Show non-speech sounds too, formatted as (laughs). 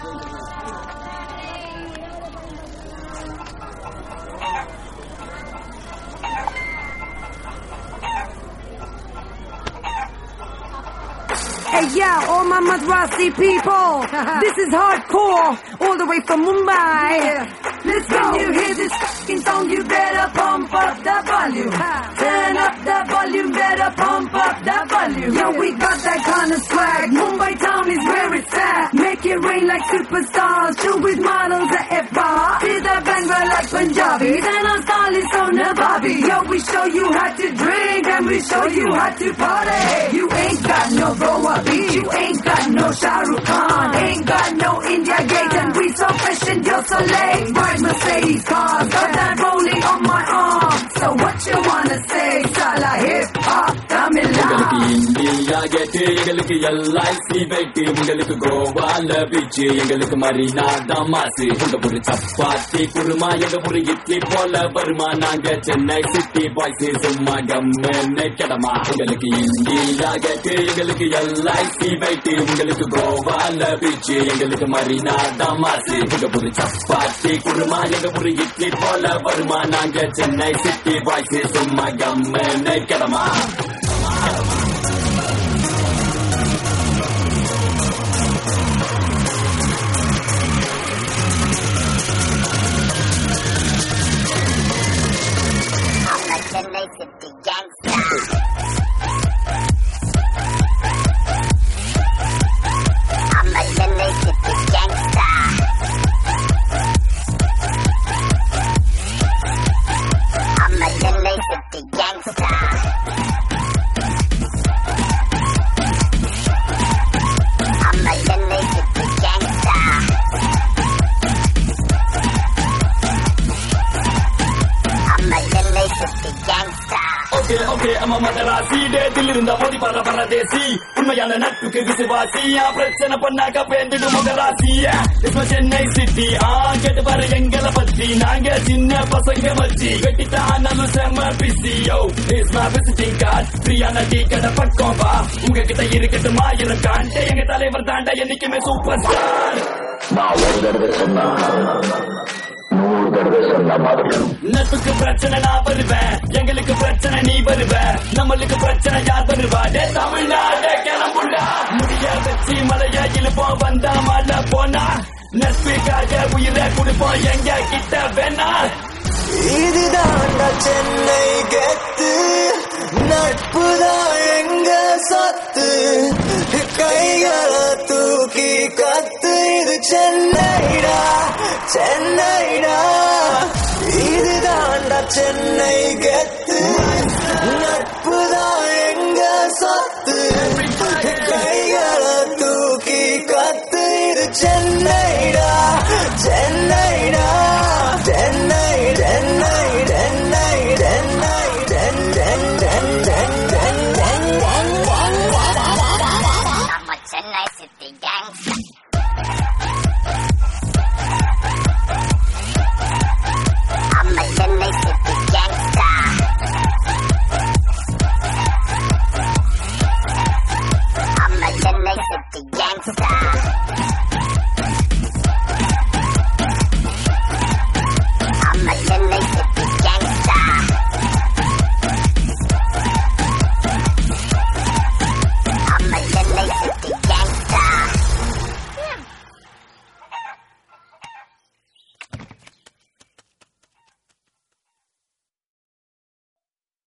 Hey, yeah, all my Madrasi people. (laughs) this is hardcore, all the way from Mumbai. Yeah. Let's go. When you hear this fucking song, you better pump up the volume. Ha. Turn up the volume, better pump up the volume. Yo, we got that kind of swag. Mumbai town is where it rain like superstars. Chill with models at F-Bar. See the Bengal like Punjabi. Then our style is so Nababi. Yo, we show you how to drink and we show you how to party. You ain't got no beach. You ain't got no Shah Rukh Khan. Ain't got no India Gate. And we so fresh and you're so late. Ride Mercedes cars. Got that rolling India எங்களுக்கு LIC weight உங்களுக்கு கோவால beach எங்களுக்கு மரினா தமாசு உங்க ஒரு சப்பாத்தி குருமா எங்க ஒரு இட்லி போல வருமா? நாங்க சென்னை சிட்டி பாய்ஸ் சும்மா கம்முன்னு கிடமா? உங்களுக்கு இந்தியா கேட்டு எங்களுக்கு எல்ஐசி வெயிட்டு உங்களுக்கு கோவால பீச்சு எங்களுக்கு மரினா தமாசு உங்க ஒரு சப்பாத்தி குருமா எங்க ஒரு இட்லி போல வருமா? நாங்க சென்னை சிட்டி பாய்ஸ் சும்மா கம்முன்னு கிடமா? ஓகே ஓகே அம்மா மதராசி டேட்டில் இருந்த மோதி பர பரதேசி உண்மையான நட்புக்கு விசுவாசி பிரச்சனை பண்ணாக்க பேந்துடு முகராசி சென்னை சிட்டி ஆ கேட்டு பாரு எங்களை பத்தி. நாங்க சின்ன பசங்க வச்சு கட்டித்தானாலும் செம்ம பிசி யோ. இஸ் மை விசிட்டிங் கார்ட் ஃப்ரீயான டீ கடை பக்கம் வா. உங்ககிட்ட இருக்கட்டும் ஆயிரம் காண்டே எங்க தலைவர் தாண்டா என்னைக்குமே சூப்பர் ஸ்டார் நான் ஒரு தடவை சொன்னா நூறு தடவை சொன்ன மாதிரி நட்புக்கு பிரச்சனை நான் வருவேன். எங்களுக்கு பிரச்சனை நீ வருவ. நம்மளுக்கு பிரச்சனை யார் வருவா? டே தமிழ்நாடு கிளம்புண்டா முடிய வச்சு மலையா இழுப்போம் வந்தா மாட போனா. நட்புக்காக உயிரை கொடுப்போம் எங்க கிட்ட வேணா. இதுதான்டா சென்னை கெத்து. நட்புதான் எங்க சத்து. கைகளை தூக்கி கத்து. இது சென்னைடா. சென்னைடா. இதுதான்டா சென்னை கெத்து. நட்புதான் எங்க சத்து.